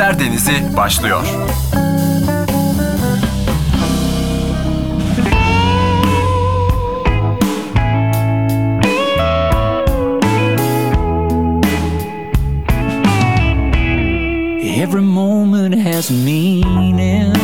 Sesler Denizi başlıyor. Every moment has meaning,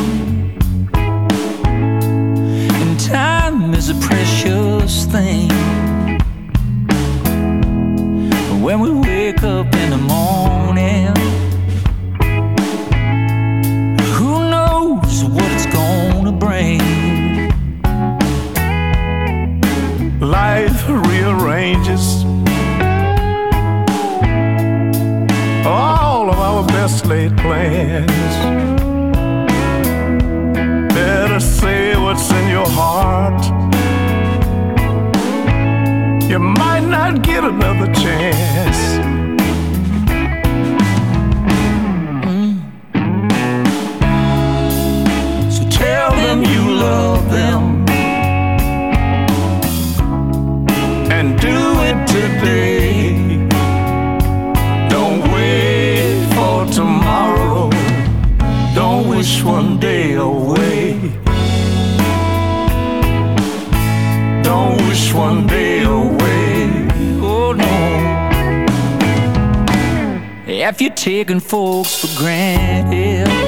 Have you taken folks for granted?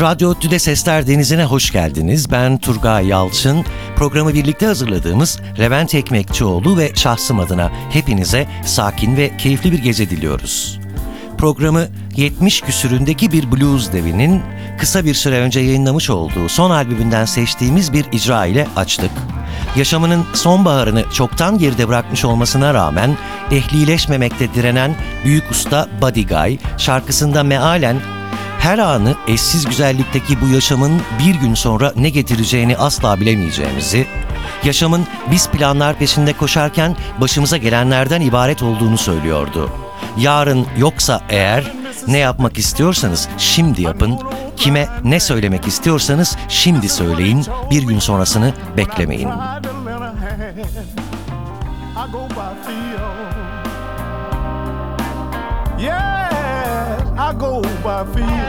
Radyo Tüde Sesler Denizi'ne hoş geldiniz. Ben Turgay Yalçın. Programı birlikte hazırladığımız Levent Ekmekçioğlu ve şahsım adına hepinize sakin ve keyifli bir gece diliyoruz. Programı 70 küsüründeki bir blues devinin kısa bir süre önce yayınlamış olduğu son albümünden seçtiğimiz bir icra ile açtık. Yaşamının sonbaharını çoktan geride bırakmış olmasına rağmen ehlileşmemekte direnen büyük usta Buddy Guy şarkısında mealen her anı eşsiz güzellikteki bu yaşamın bir gün sonra ne getireceğini asla bilemeyeceğimizi, yaşamın biz planlar peşinde koşarken başımıza gelenlerden ibaret olduğunu söylüyordu. Yarın yoksa eğer ne yapmak istiyorsanız şimdi yapın, kime ne söylemek istiyorsanız şimdi söyleyin, bir gün sonrasını beklemeyin. I go by feel. I go by feel.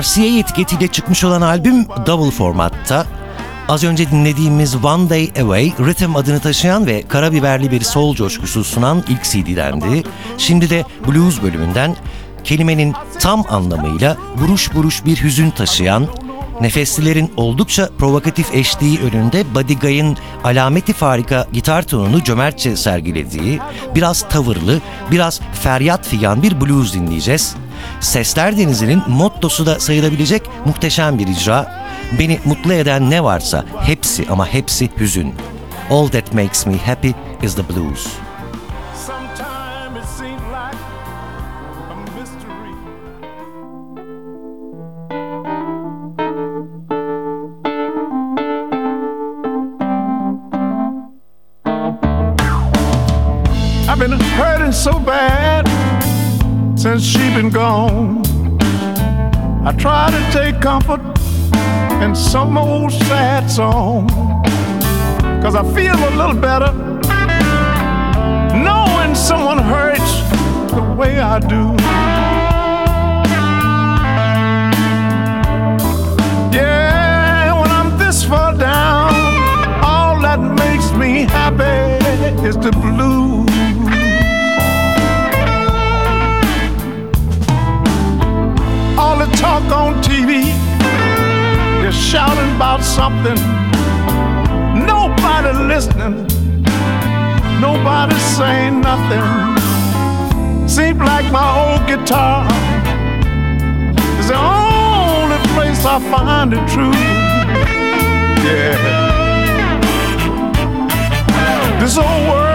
RCA etiketiyle çıkmış olan albüm double formatta. Az önce dinlediğimiz One Day Away, Rhythm adını taşıyan ve karabiberli bir soul coşkusu sunan ilk CD'dendi. Şimdi de blues bölümünden kelimenin tam anlamıyla buruş buruş bir hüzün taşıyan, nefeslilerin oldukça provokatif eşliği önünde Buddy Guy'ın alameti farika gitar tonunu cömertçe sergilediği, biraz tavırlı, biraz feryat figan bir blues dinleyeceğiz. Sesler Denizi'nin mottosu da sayılabilecek muhteşem bir icra. Beni mutlu eden ne varsa hepsi ama hepsi hüzün. All that makes me happy is the blues. Bad since she been gone. I try to take comfort in some old sad song. Cause I feel a little better knowing someone hurts the way I do. Yeah, when I'm this far down, all that makes me happy is the blues. Shouting about something, nobody listening. Nobody saying nothing. Seems like my old guitar is the only place I find the truth. Yeah. This old world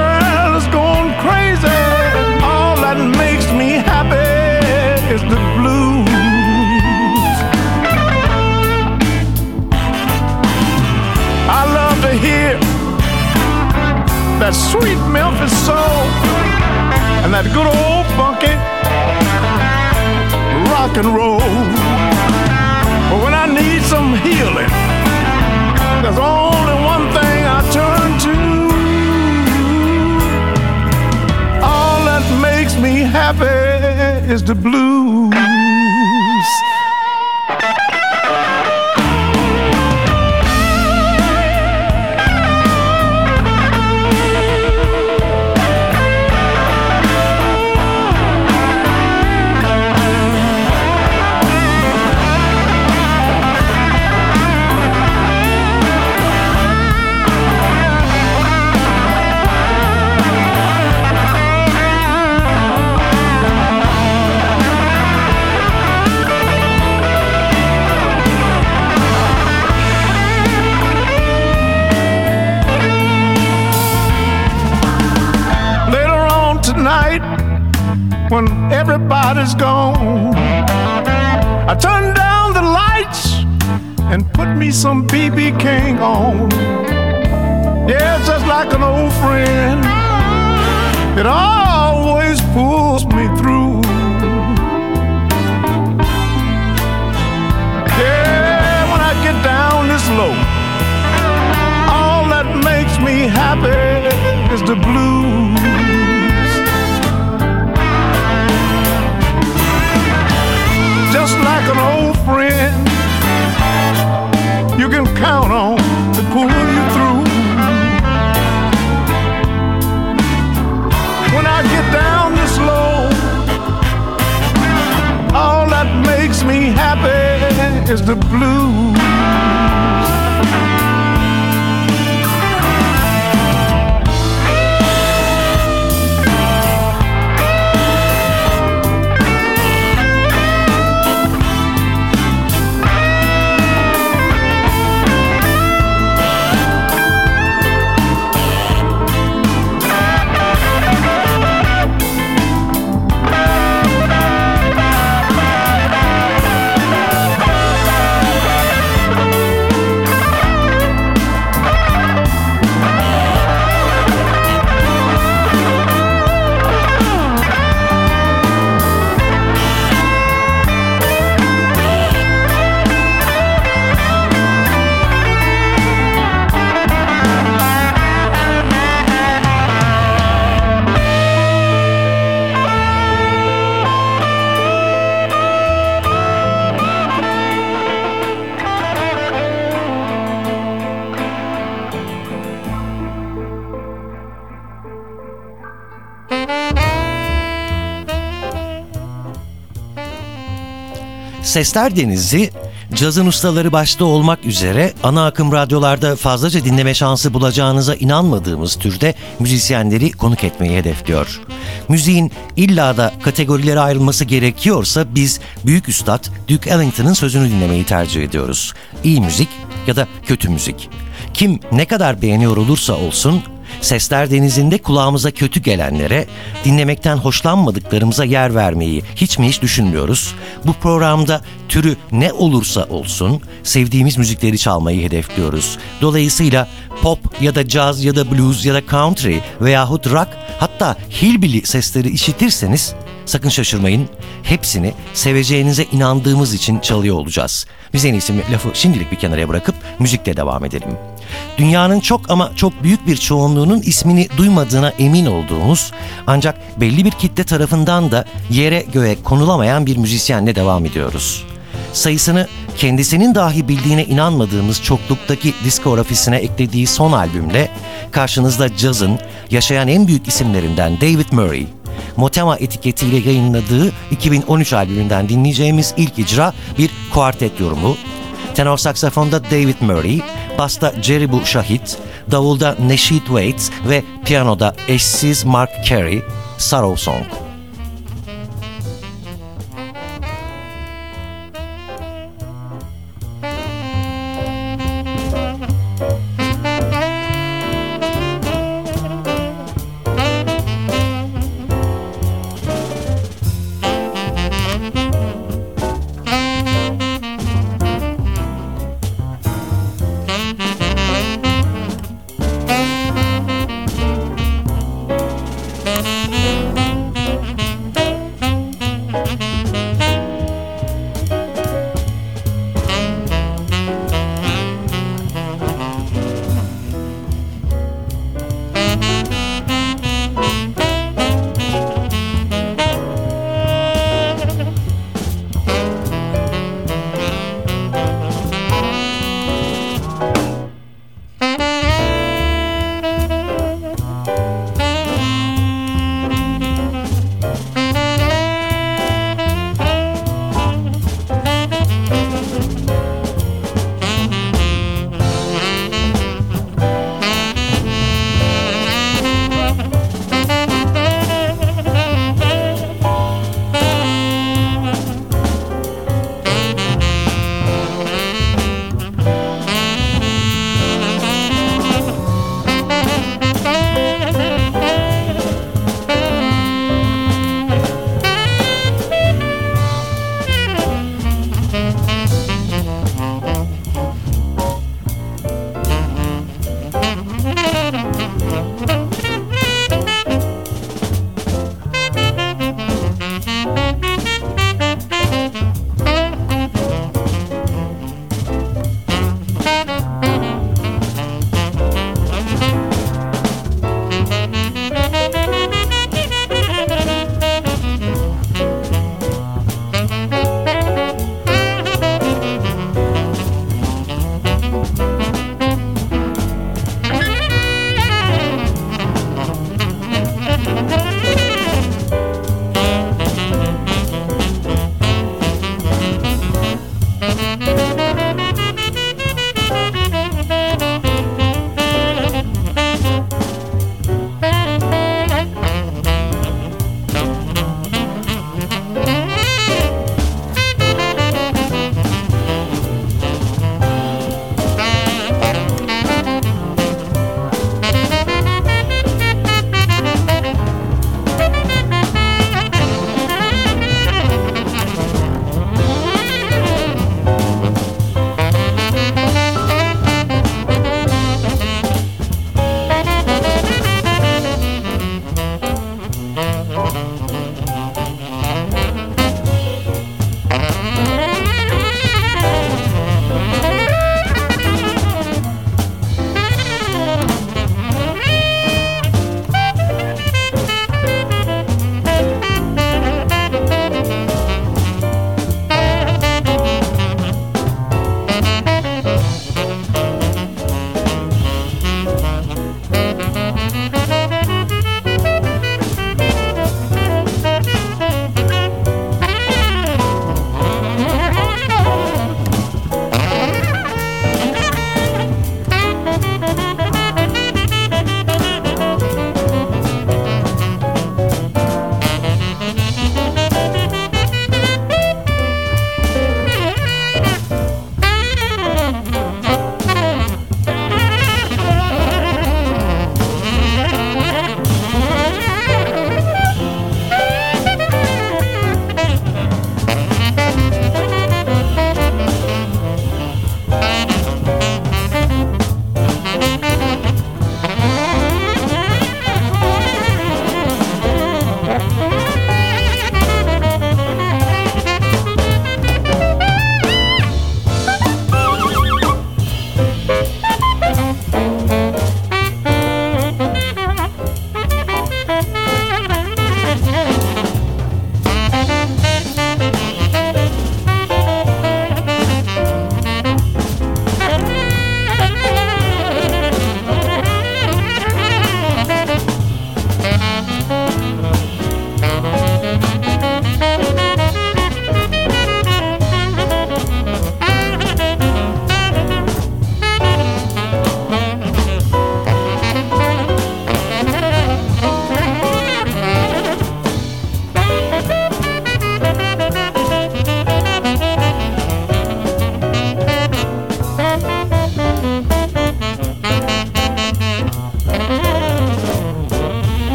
that sweet Memphis soul and that good old funky rock and roll. But when I need some healing, there's only one thing I turn to. All that makes me happy is the blues. When everybody's gone, I turn down the lights and put me some BB King on. Yeah, just like an old friend, it always pulls me through. Yeah, when I get down this low, all that makes me happy is the blues. An old friend, you can count on to pull you through. When I get down this low, all that makes me happy is the blues. Sesler Denizi, cazın ustaları başta olmak üzere ana akım radyolarda fazlaca dinleme şansı bulacağınıza inanmadığımız türde müzisyenleri konuk etmeyi hedefliyor. Müziğin illa da kategorilere ayrılması gerekiyorsa biz büyük üstad Duke Ellington'ın sözünü dinlemeyi tercih ediyoruz. İyi müzik ya da kötü müzik. Kim ne kadar beğeniyor olursa olsun Sesler denizinde kulağımıza kötü gelenlere, dinlemekten hoşlanmadıklarımıza yer vermeyi hiç mi hiç düşünmüyoruz? Bu programda türü ne olursa olsun sevdiğimiz müzikleri çalmayı hedefliyoruz. Dolayısıyla pop ya da caz ya da blues ya da country veyahut rock hatta hillbilly sesleri işitirseniz sakın şaşırmayın. Hepsini seveceğinize inandığımız için çalıyor olacağız. Biz en iyisi lafı şimdilik bir kenara bırakıp müzikle devam edelim. Dünyanın çok ama çok büyük bir çoğunluğunun ismini duymadığına emin olduğumuz ancak belli bir kitle tarafından da yere göğe konulamayan bir müzisyenle devam ediyoruz. Sayısını kendisinin dahi bildiğine inanmadığımız çokluktaki diskografisine eklediği son albümle karşınızda cazın yaşayan en büyük isimlerinden David Murray, Motema etiketiyle yayınladığı 2013 albümünden dinleyeceğimiz ilk icra bir kuartet yorumu. Tenor saksafonda David Murray, basta Jerry Şahit, davulda Neşit Waits ve piyanoda eşsiz Mark Carey, Sorrow Song.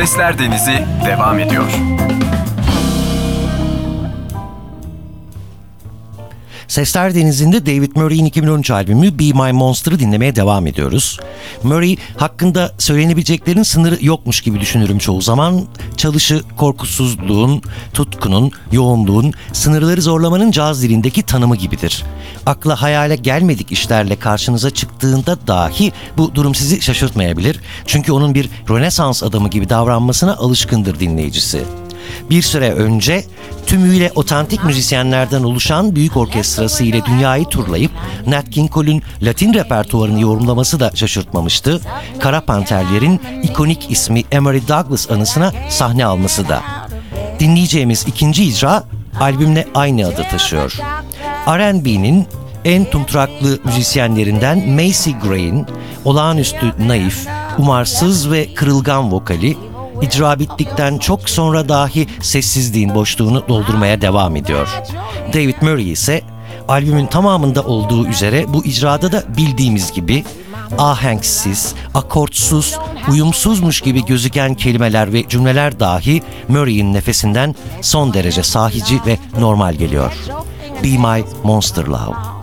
Sesler Denizi devam ediyor. Sesler Denizi'nde David Murray'in 2013 albümü Be My Monster'ı dinlemeye devam ediyoruz. Murray hakkında söylenebileceklerin sınırı yokmuş gibi düşünürüm çoğu zaman. Çalışı korkusuzluğun, tutkunun, yoğunluğun, sınırları zorlamanın caz dilindeki tanımı gibidir. Akla hayale gelmedik işlerle karşınıza çıktığında dahi bu durum sizi şaşırtmayabilir. Çünkü onun bir Rönesans adamı gibi davranmasına alışkındır dinleyicisi. Bir süre önce tümüyle otantik müzisyenlerden oluşan büyük orkestrası ile dünyayı turlayıp Nat King Cole'ün Latin repertuarını yorumlaması da şaşırtmamıştı. Kara Panterler'in ikonik ismi Emery Douglas anısına sahne alması da. Dinleyeceğimiz ikinci icra albümle aynı adı taşıyor. R&B'nin en tumtraklı müzisyenlerinden Macy Gray'in olağanüstü naif, umarsız ve kırılgan vokali icra bittikten çok sonra dahi sessizliğin boşluğunu doldurmaya devam ediyor. David Murray ise albümün tamamında olduğu üzere bu icrada da bildiğimiz gibi ahenksiz, akortsuz, uyumsuzmuş gibi gözüken kelimeler ve cümleler dahi Murray'in nefesinden son derece sahici ve normal geliyor. Be My Monster Love.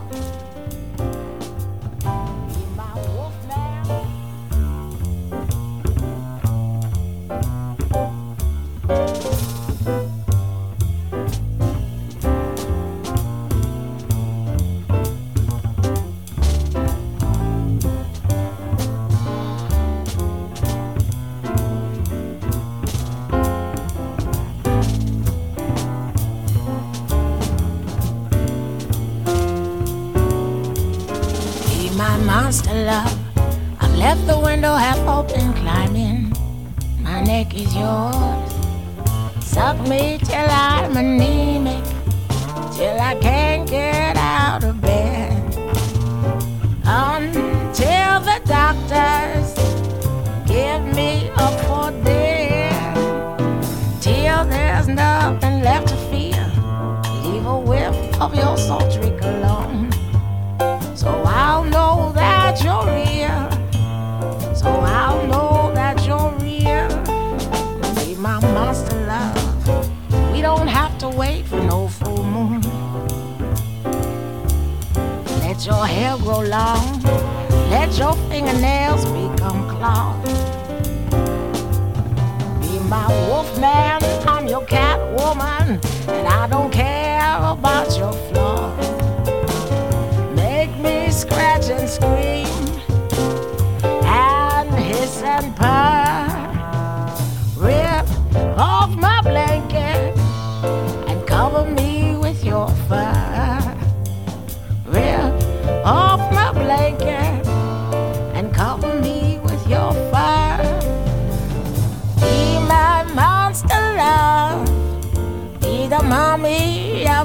Love. I've left the window half open, climbing. My neck is yours. Suck me till I'm anemic, till I can't get out of bed. Until the doctors give me up for dead. Till there's nothing left to fear. Leave a whiff of your sultry your hair grow long. Let your fingernails become claws. Be my wolf man. I'm your cat woman. And I don't care about your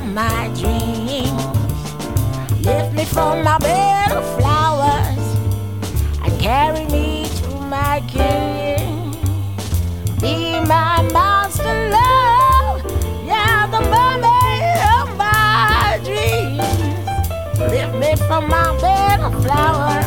of my dreams. Lift me from my bed of flowers and carry me to my king. Be my monster love, yeah, the mermaid of my dreams. Lift me from my bed of flowers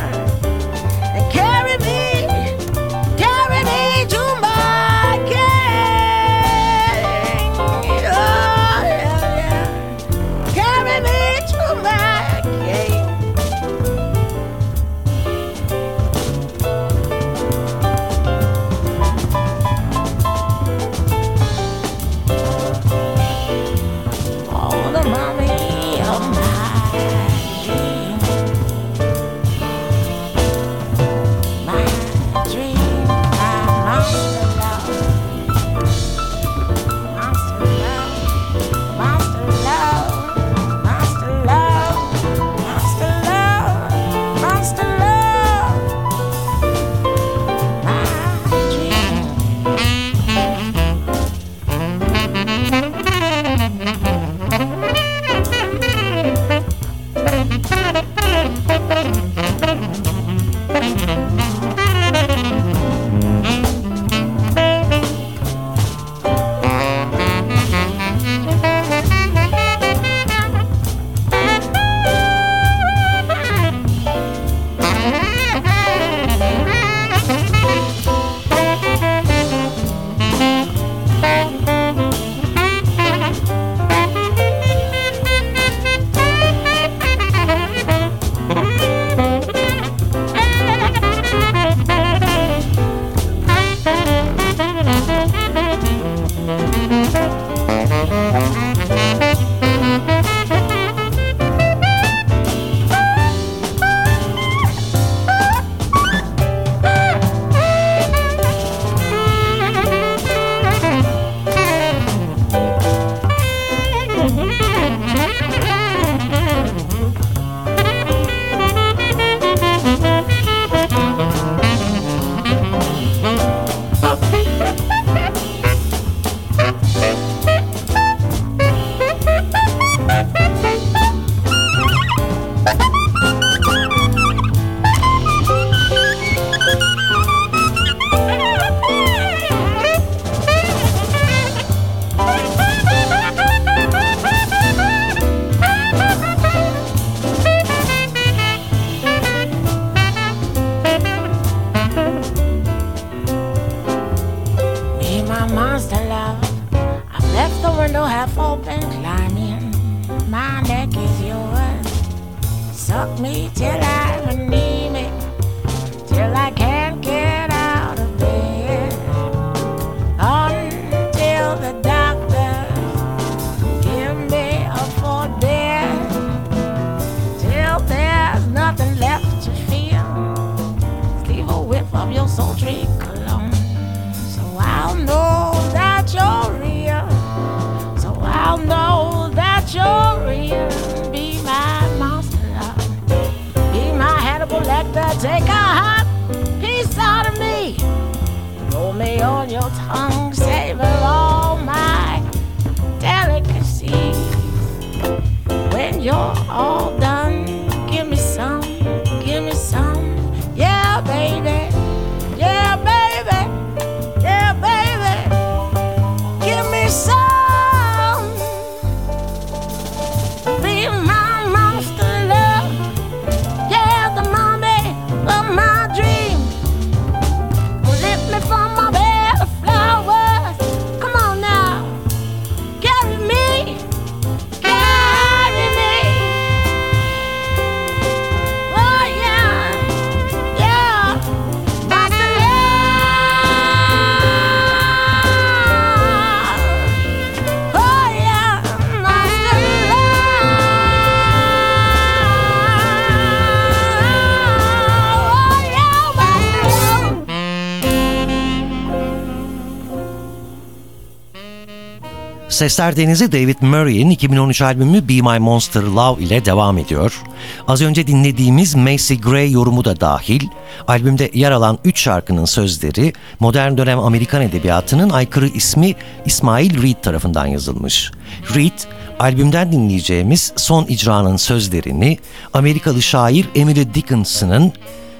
Sesler Denizi David Murray'in 2013 albümü Be My Monster Love ile devam ediyor. Az önce dinlediğimiz Macy Gray yorumu da dahil, albümde yer alan 3 şarkının sözleri modern dönem Amerikan edebiyatının aykırı ismi İsmail Reed tarafından yazılmış. Reed, albümden dinleyeceğimiz son icranın sözlerini Amerikalı şair Emily Dickinson'ın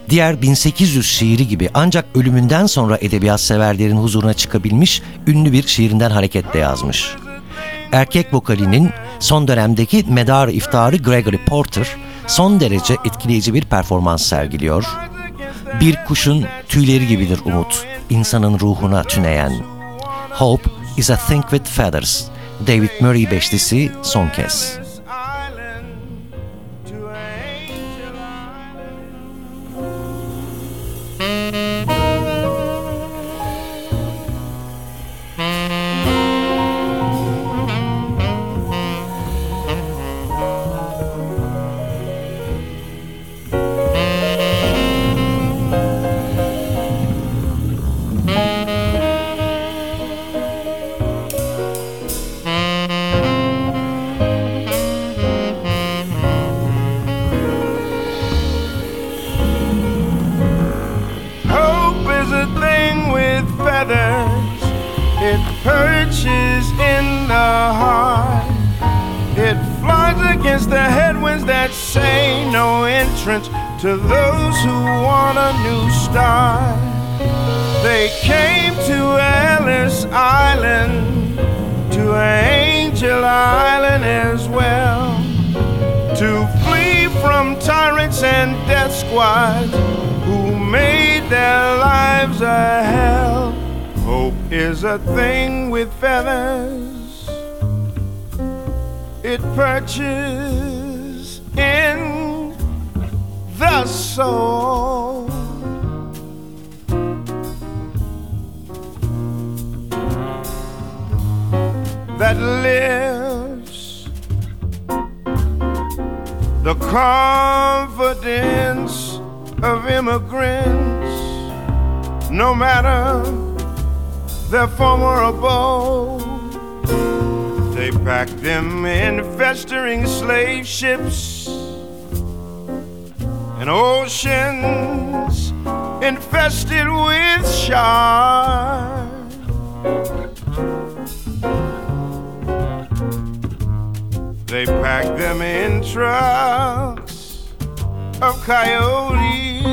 diğer 1800 şiiri gibi ancak ölümünden sonra edebiyat severlerin huzuruna çıkabilmiş ünlü bir şiirinden hareketle yazmış. Erkek vokalinin son dönemdeki medarı iftarı Gregory Porter son derece etkileyici bir performans sergiliyor. Bir kuşun tüyleri gibidir umut, insanın ruhuna tüneyen. Hope is a thing with feathers. David Murray beşlisi son kez. To those who want a new start. They came to Ellis Island, to Angel Island as well to flee from tyrants and death squads who made their lives a hell. Hope is a thing with feathers, it perches soul. That lives the confidence of immigrants, no matter their former abode. They pack them in festering slave ships and oceans infested with sharks. They pack them in trucks of coyotes,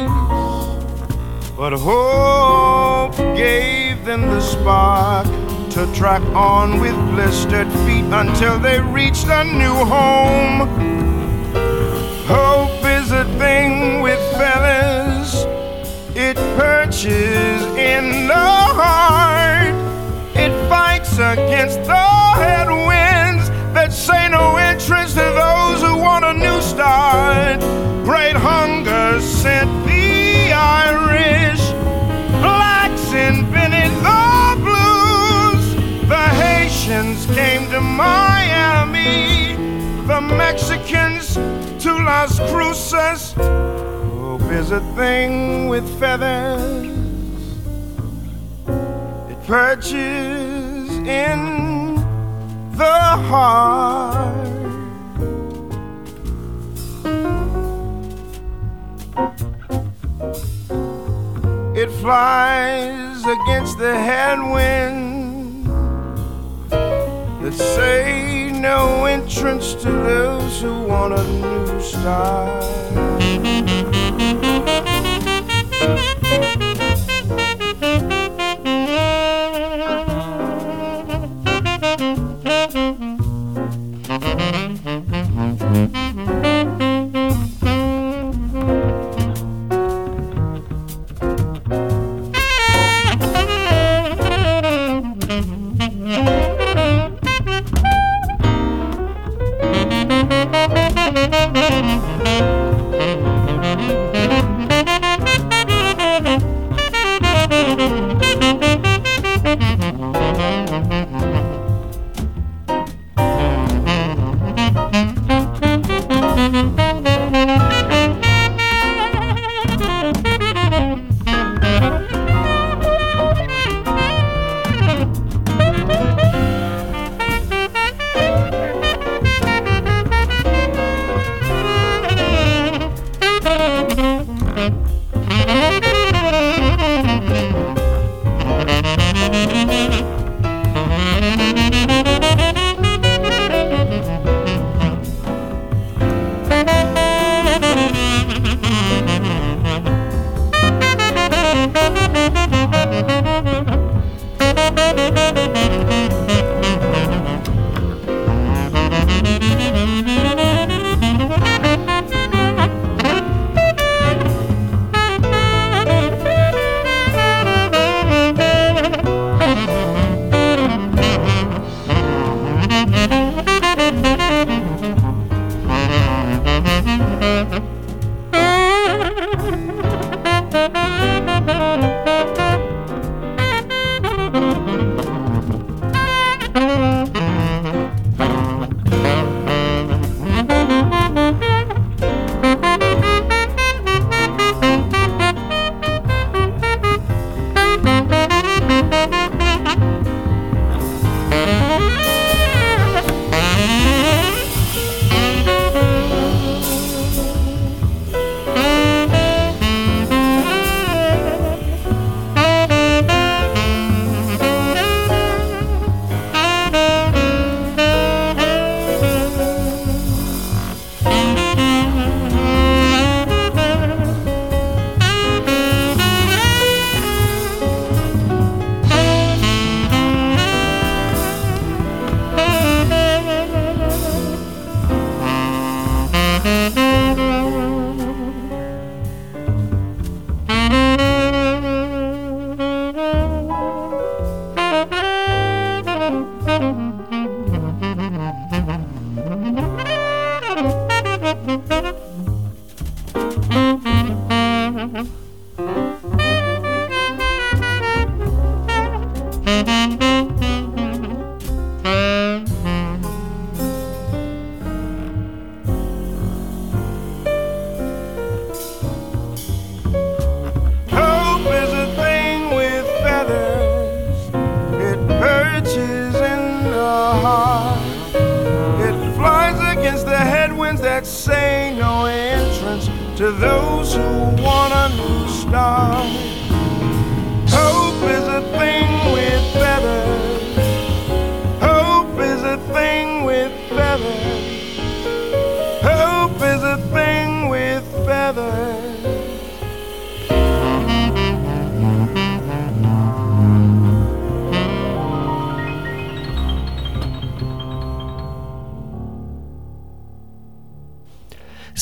but hope gave them the spark to track on with blistered feet until they reached a new home. Hope is a thing clutches in the heart. It fights against the headwinds that say no interest to those who want a new start. Great hunger sent the Irish, blacks invented the blues. The Haitians came to Miami, the Mexicans to Las Cruces. Hope is a thing with feathers Perches in the heart. It flies against the headwind that say no entrance to those who want a new start.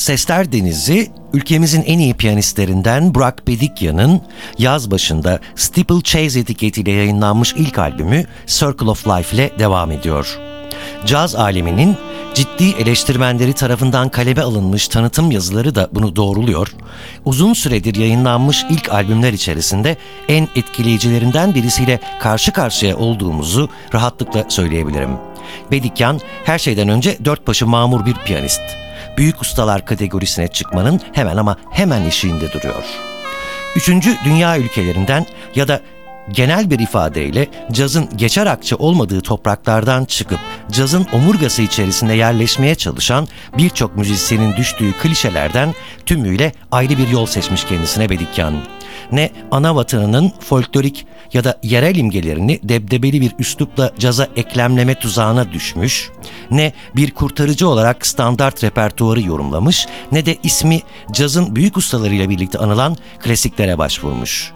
Sesler Denizi, ülkemizin en iyi piyanistlerinden Burak Bedikyan'ın yaz başında Steeple Chase etiketiyle yayınlanmış ilk albümü Circle of Life ile devam ediyor. Caz aleminin ciddi eleştirmenleri tarafından kaleme alınmış tanıtım yazıları da bunu doğruluyor. Uzun süredir yayınlanmış ilk albümler içerisinde en etkileyicilerinden birisiyle karşı karşıya olduğumuzu rahatlıkla söyleyebilirim. Bedikyan her şeyden önce dört başı mamur bir piyanist. Büyük ustalar kategorisine çıkmanın hemen ama hemen eşiğinde duruyor. Üçüncü dünya ülkelerinden ya da genel bir ifadeyle cazın geçer akçe olmadığı topraklardan çıkıp cazın omurgası içerisinde yerleşmeye çalışan birçok müzisyenin düştüğü klişelerden tümüyle ayrı bir yol seçmiş kendisine Bedikyan. Ne ana vatanının folklorik ya da yerel imgelerini debdebeli bir üslupla caza eklemleme tuzağına düşmüş, ne bir kurtarıcı olarak standart repertuarı yorumlamış, ne de ismi cazın büyük ustalarıyla birlikte anılan klasiklere başvurmuş.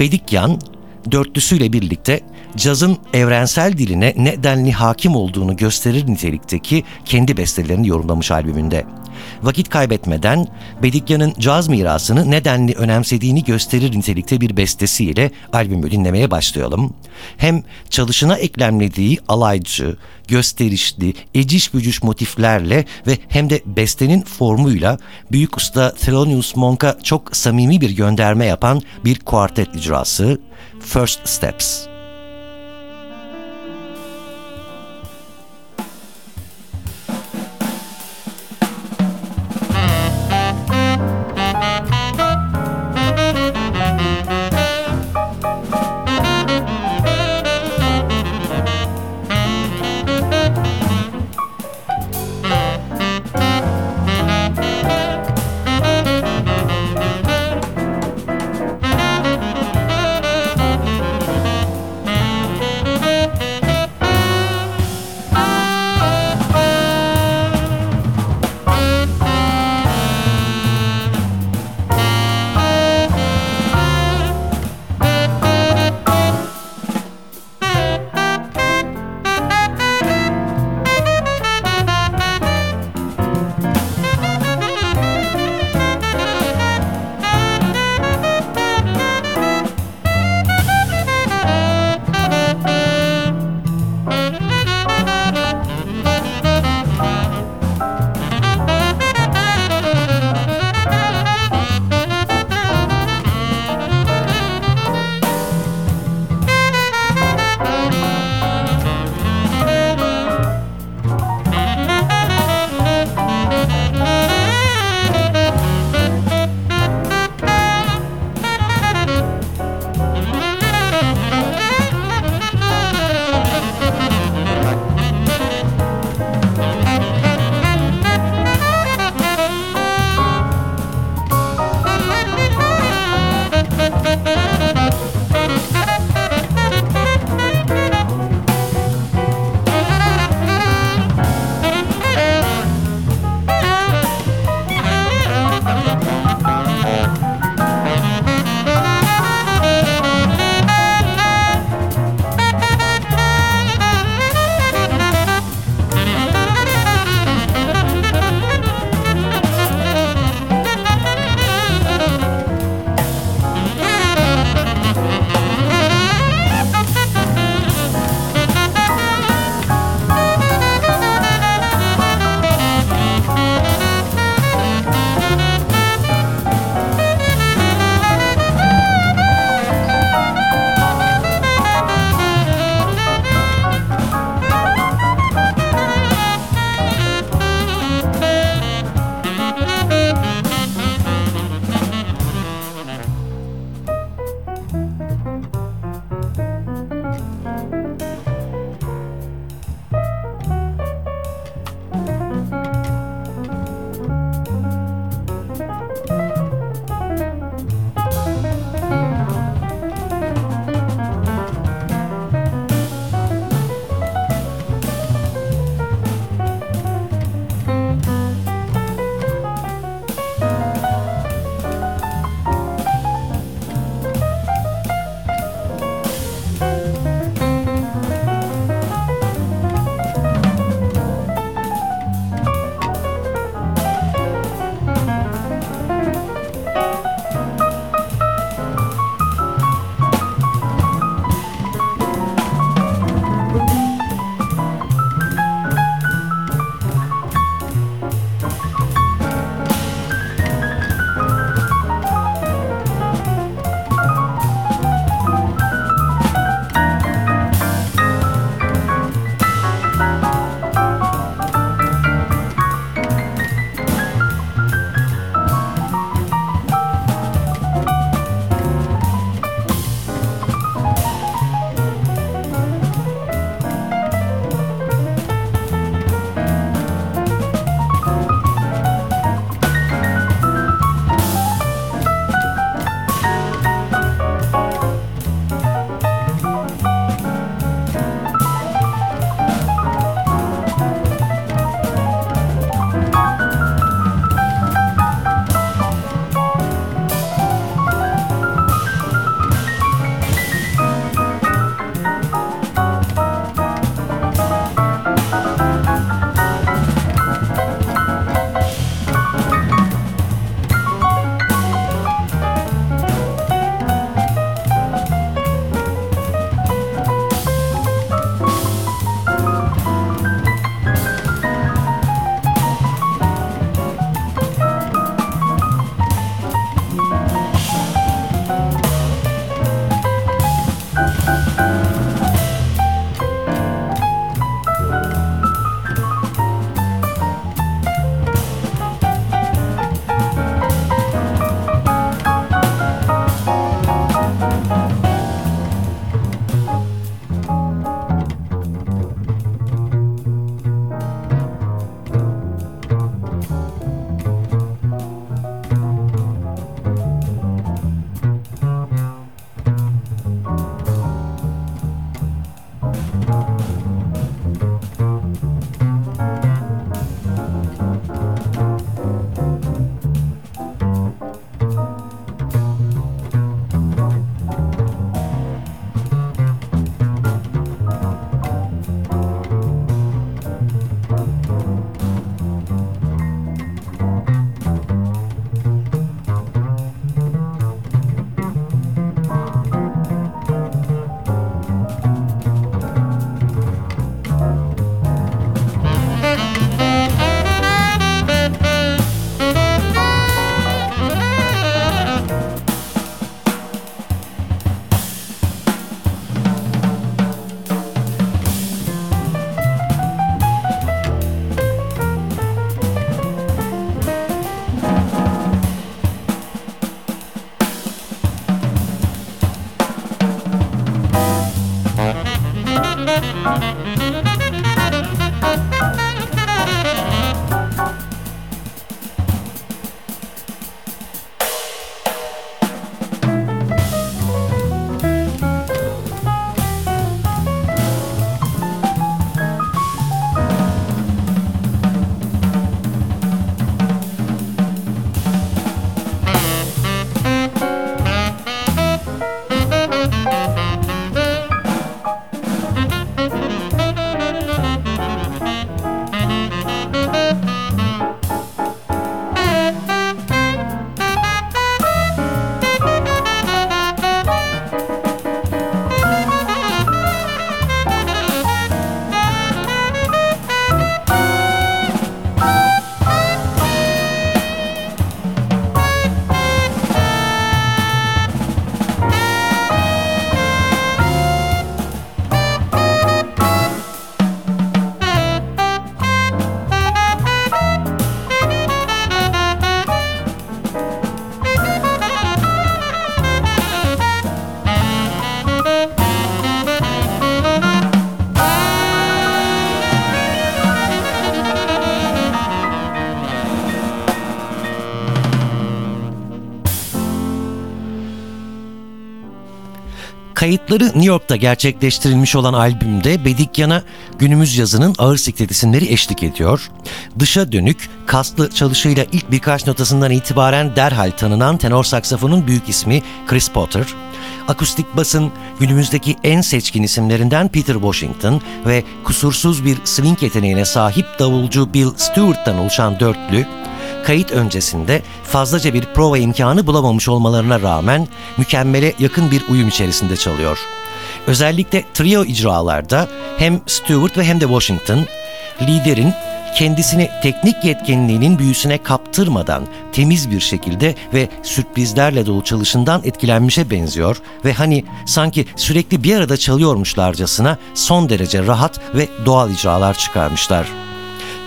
Bedikyan, dörtlüsüyle birlikte cazın evrensel diline ne denli hakim olduğunu gösterir nitelikteki kendi bestelerini yorumlamış albümünde. Vakit kaybetmeden Bedikyan'ın caz mirasını nedenli önemsediğini gösterir nitelikte bir bestesiyle albümü dinlemeye başlayalım. Hem çalışına eklemlediği alaycı, gösterişli, eciş bücüş motiflerle ve hem de bestenin formuyla büyük usta Thelonious Monk'a çok samimi bir gönderme yapan bir kuartet icrası First Steps. Kayıtları New York'ta gerçekleştirilmiş olan albümde Bedikyan'a günümüz yazının ağır siklet isimleri eşlik ediyor. Dışa dönük, kaslı çalışıyla ilk birkaç notasından itibaren derhal tanınan tenor saksafonun büyük ismi Chris Potter, akustik basın günümüzdeki en seçkin isimlerinden Peter Washington ve kusursuz bir swing yeteneğine sahip davulcu Bill Stewart'tan oluşan dörtlü, kayıt öncesinde fazlaca bir prova imkanı bulamamış olmalarına rağmen mükemmele yakın bir uyum içerisinde çalıyor. Özellikle trio icralarda hem Stewart ve hem de Washington, liderin kendisini teknik yetkinliğinin büyüsüne kaptırmadan temiz bir şekilde ve sürprizlerle dolu çalışından etkilenmişe benziyor ve hani sanki sürekli bir arada çalıyormuşlarcasına son derece rahat ve doğal icralar çıkarmışlar.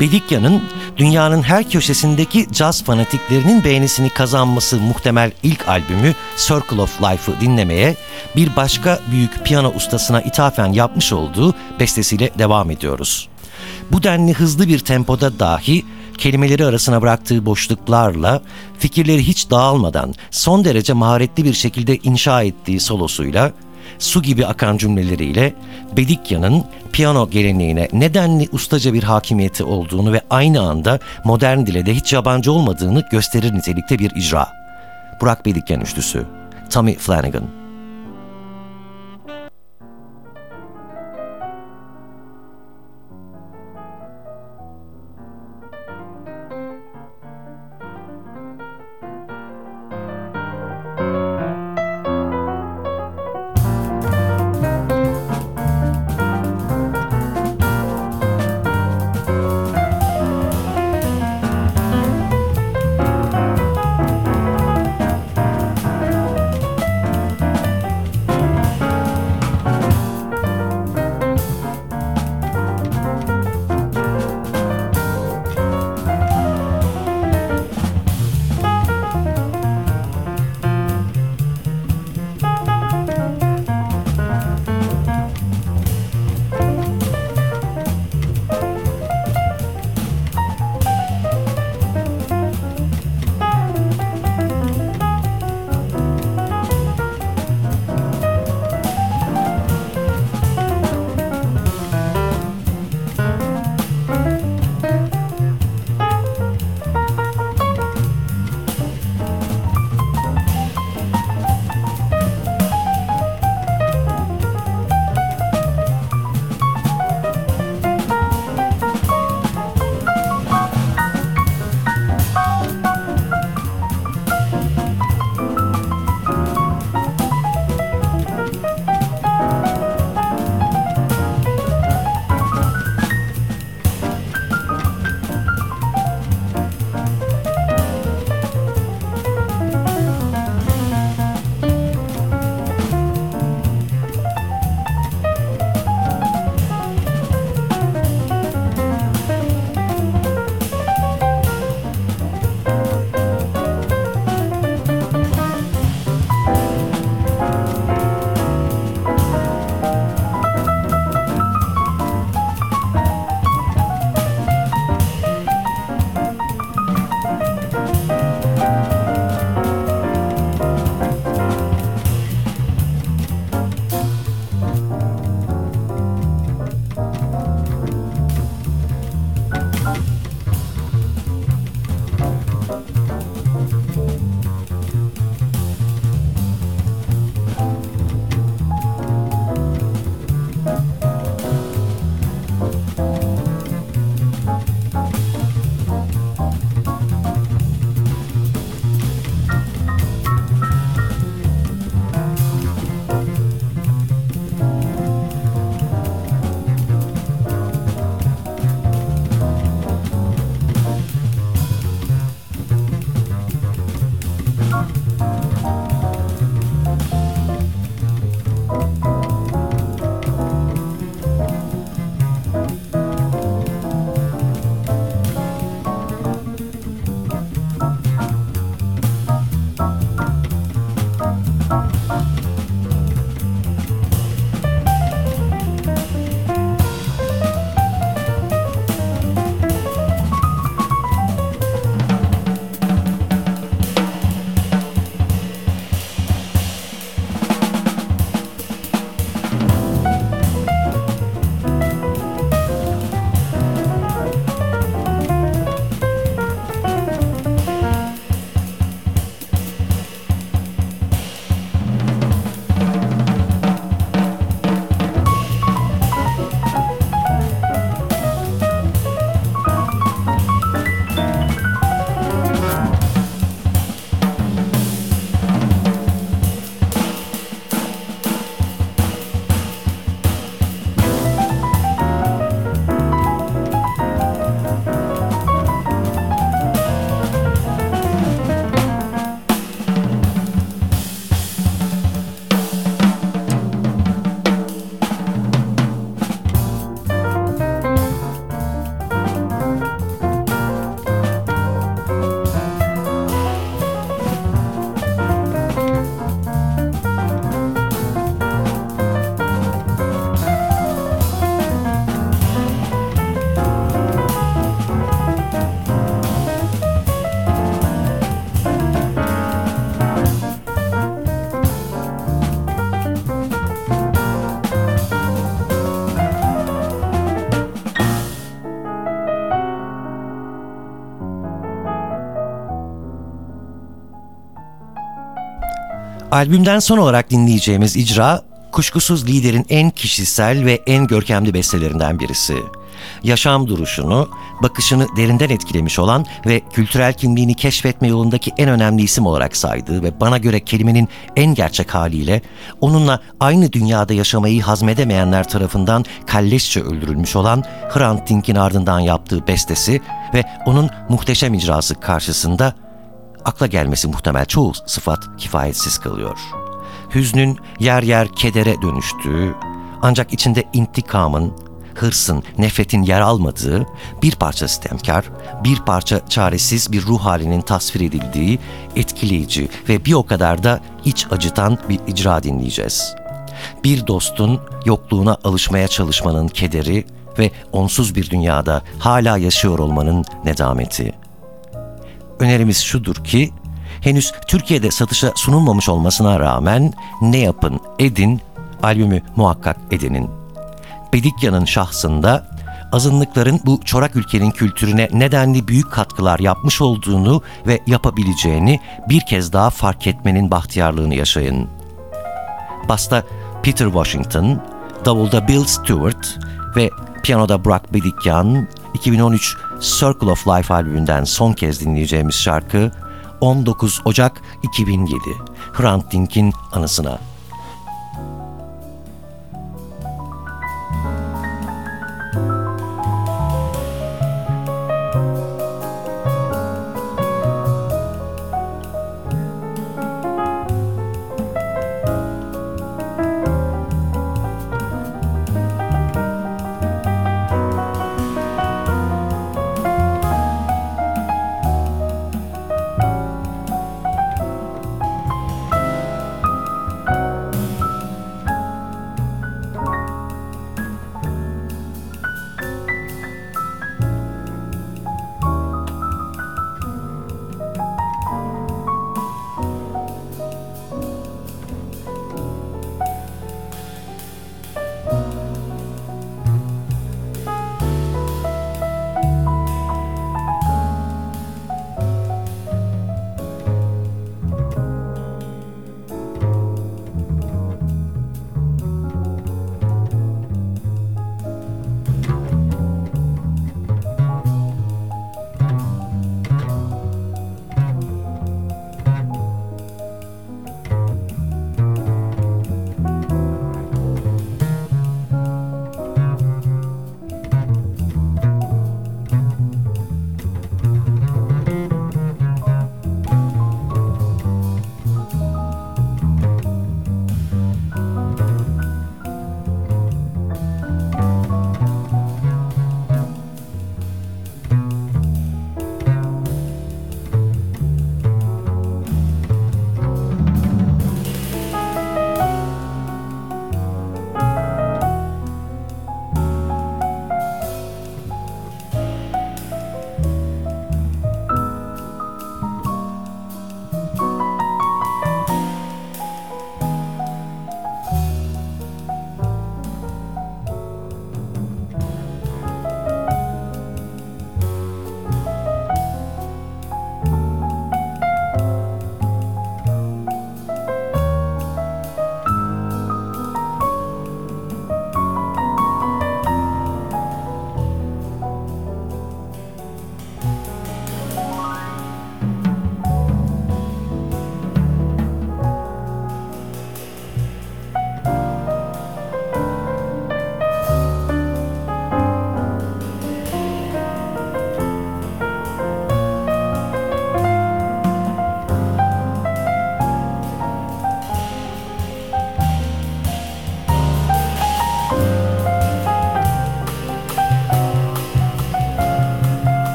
Bedikya'nın dünyanın her köşesindeki caz fanatiklerinin beğenisini kazanması muhtemel ilk albümü Circle of Life'ı dinlemeye bir başka büyük piyano ustasına ithafen yapmış olduğu bestesiyle devam ediyoruz. Bu denli hızlı bir tempoda dahi kelimeleri arasına bıraktığı boşluklarla fikirleri hiç dağılmadan son derece maharetli bir şekilde inşa ettiği solosuyla su gibi akan cümleleriyle Bedikya'nın piyano geleneğine nedenli ustaca bir hakimiyeti olduğunu ve aynı anda modern dile de hiç yabancı olmadığını gösterir nitelikte bir icra. Burak Bedikyan üçlüsü, Tommy Flanagan. Albümden son olarak dinleyeceğimiz icra kuşkusuz liderin en kişisel ve en görkemli bestelerinden birisi. Yaşam duruşunu, bakışını derinden etkilemiş olan ve kültürel kimliğini keşfetme yolundaki en önemli isim olarak saydığı ve bana göre kelimenin en gerçek haliyle onunla aynı dünyada yaşamayı hazmedemeyenler tarafından kalleşçe öldürülmüş olan Hrant Dink'in ardından yaptığı bestesi ve onun muhteşem icrası karşısında akla gelmesi muhtemel çoğu sıfat kifayetsiz kalıyor. Hüznün yer yer kedere dönüştüğü, ancak içinde intikamın, hırsın, nefretin yer almadığı, bir parça sistemkar, bir parça çaresiz bir ruh halinin tasvir edildiği, etkileyici ve bir o kadar da iç acıtan bir icra dinleyeceğiz. Bir dostun yokluğuna alışmaya çalışmanın kederi ve onsuz bir dünyada hala yaşıyor olmanın nedameti. Önerimiz şudur ki, henüz Türkiye'de satışa sunulmamış olmasına rağmen ne yapın edin, albümü muhakkak edinin. Bedikya'nın şahsında azınlıkların bu çorak ülkenin kültürüne nedenli büyük katkılar yapmış olduğunu ve yapabileceğini bir kez daha fark etmenin bahtiyarlığını yaşayın. Basta Peter Washington, davulda Bill Stewart ve piyanoda Burak Bedikyan, 2013 Circle of Life albümünden son kez dinleyeceğimiz şarkı 19 Ocak 2007 Hrant Dink'in anısına.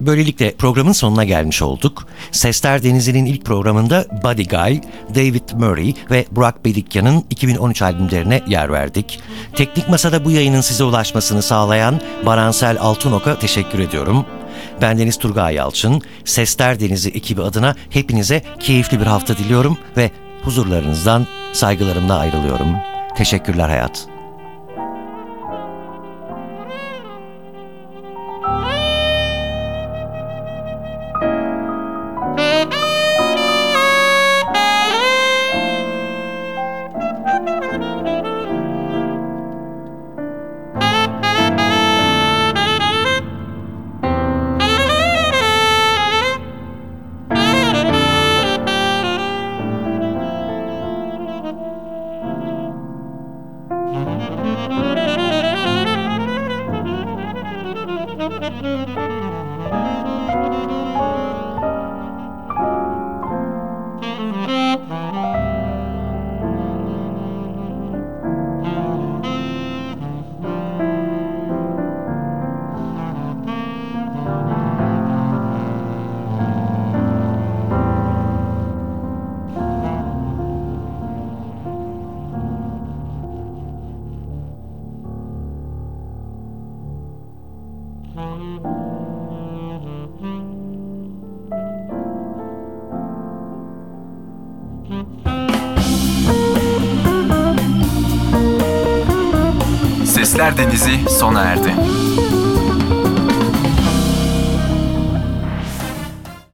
Böylelikle programın sonuna gelmiş olduk. Sesler Denizi'nin ilk programında Buddy Guy, David Murray ve Burak Bedikyan'ın 2013 albümlerine yer verdik. Teknik Masa'da bu yayının size ulaşmasını sağlayan Baransel Altınok'a teşekkür ediyorum. Ben Deniz Turgay Yalçın, Sesler Denizi ekibi adına hepinize keyifli bir hafta diliyorum ve huzurlarınızdan saygılarımla ayrılıyorum. Teşekkürler hayat.